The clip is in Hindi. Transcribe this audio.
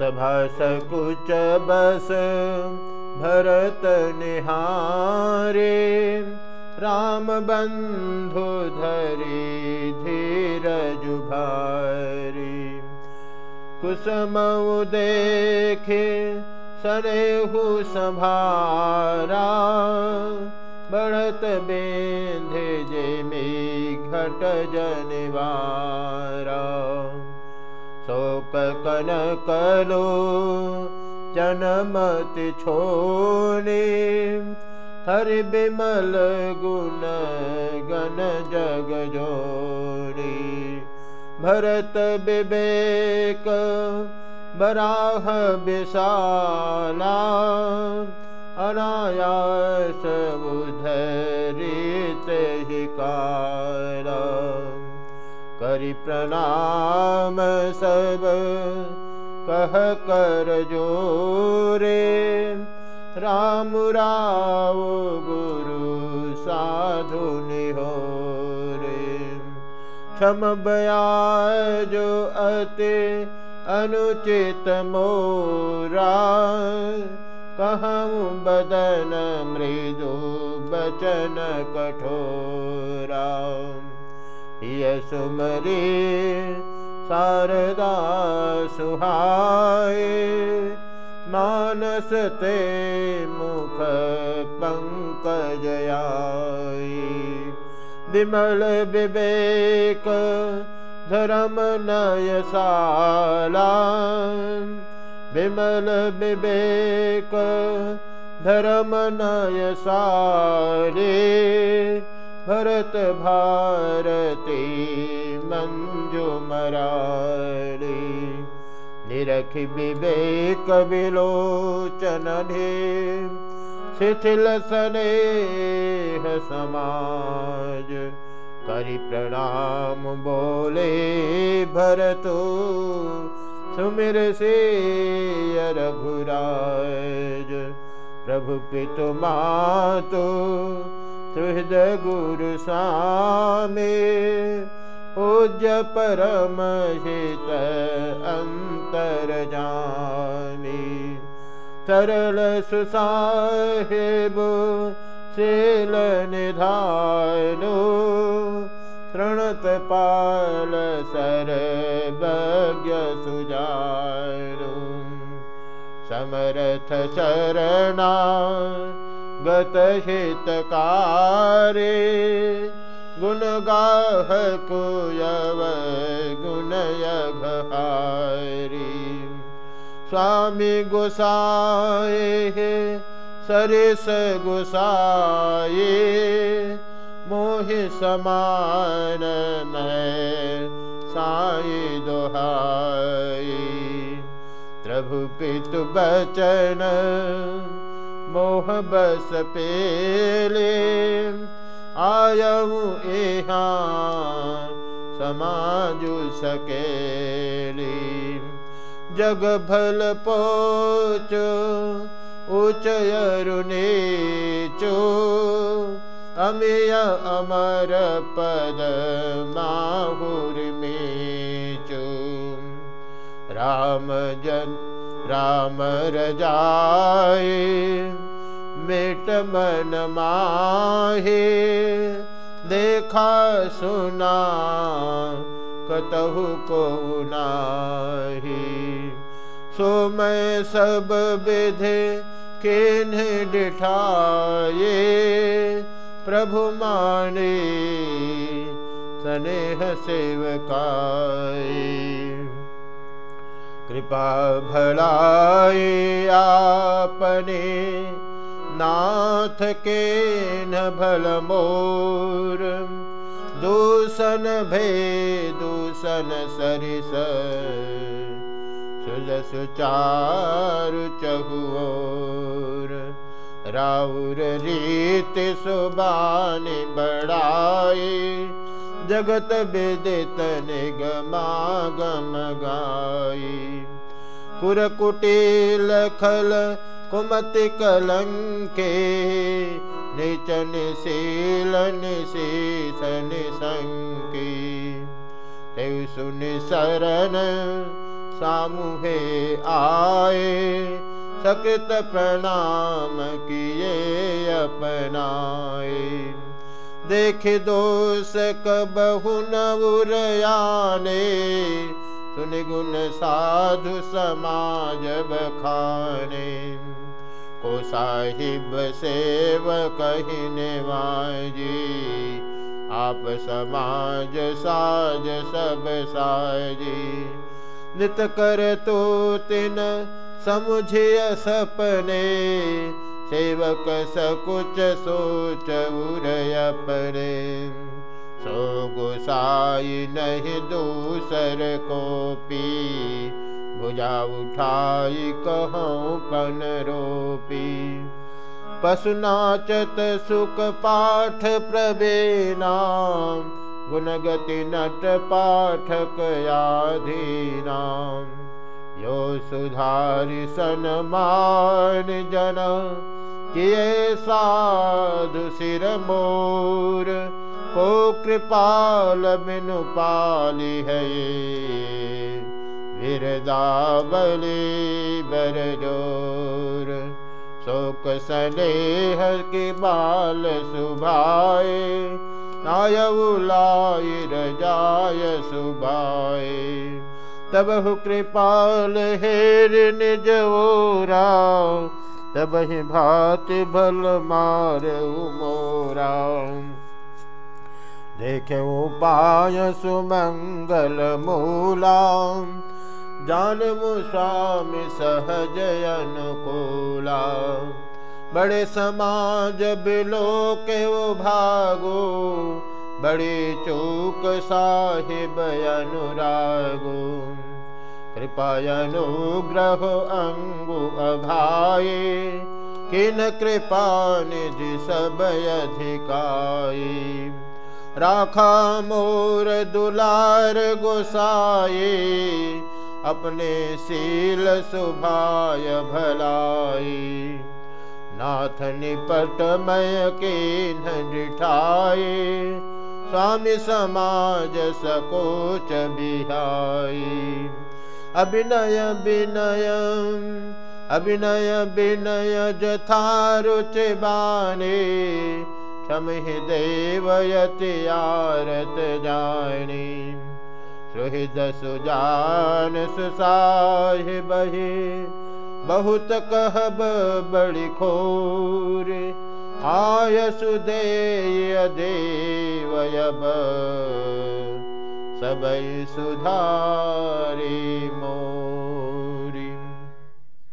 सभा सकुच बस भरत निहारे राम बंधु धरी धीरज भारी। कुसुम देखे सरेहु संभारा घट जनिवारा कलो जनमत छोने हर बिमल गुण गण जग जोड़ी। भरत विवेक बराह विशाला। अनायास करि प्रणाम सब। कह कर जोरे। राम राव गुरु साधु निहो रे क्षम जो अति अनुचित मोरा। कहूँ बदन मृदु बचन कठोरा। यसुमरी शारदा सुहाए मानस ते मुख पंकजयाई विमल विवेक धर्म नयसाला विमल विवेक धर्म नयसारे भरत भारती मंजु मरारी निरख विवेक विलोचन शिथिल स्नेह समाज। करि प्रणाम बोले भरतो, सुमिर से रघुराज। प्रभु पितु मातो सुहृद गुरु सामे पूज्य परम हित अंतर जानी सरल सुसाहेब सेल निधानो तृणत पाल सरभज्ञ सुजानु। समरथ शरणा गत हितकारे गुणगाह कुयव गुणयघहारी स्वामी गोसाए सरिस गोसाए। मोहि समान मैं साई दोहाई प्रभु पितु बचन मोह बस पेले आयऊ यहाँ समाजु सकेली। जग भल पोच उचयरुने चो अमेय अमर पद में राम जन राम रजाए, मिट मन माहे। देखा सुना, कतहु को नाही। सो मैं सब विधे केन डिठाए, प्रभु माने, स्नेह सेवकाए। कृपा भलाए आपने। नाथ के न भल मोर। दूषण भे दूषण सरिस। सुलस चारु चहुओर। राउर रीत सुबानी बड़ाई जगत विदित निगमागम गाई। कुरकुटिल खल कुमति कलंके निचन शीलन शीसन संकी सुन शरण सामुहे आए, सकृत प्रणाम किए अपनाए। देख दोष कबहु न उरयाने सुन गुण साधु समाज बखाने। को साहिब सेव कहने वाजी आप समाज साज सब साजी। नित कर तो तिन समुझिय सपने सेवक सकुच सोच उरय परे। सो गुसाई नहीं दूसर को पी भुजा उठाई कहूँ पन रोपी। पशुनाचत सुख पाठ प्रवेना गुणगति नट पाठक याधीना यो सुधारि सनमान जन किए साधु सिर मोर, को कृपाल बिनु पाली है विरदावली बरजोर शोक स्नेह के बाल सुभाए नाय उलाय रजाय सुभाए। तब कृपाल हेर निज ओरा तब ही भात भल मार उमोरा देखे उपाय सुमंगल मूला। जान स्वामी सहज अनुकूला। बड़े समाज बिलो के वो भागो। बड़ी चूक साहिब अनुरागो कृपा अनुग्रह अंगु अघाये किन कृपा निधि सब अधिकाये। राखा मोर दुलार गोसाए अपने शील सुभाय भलाई नाथ निपट मय के निठाए स्वामी समाज सकोच बिहाई अभिनय विनय अभिनय विनय जथारुच बाने क्षम देवयति आरत जानी। सुहृद सुजान सुसाहिबहि बहुत कहब बड़ी खोर। आय सुदेय देवयब सबै सुधारे मो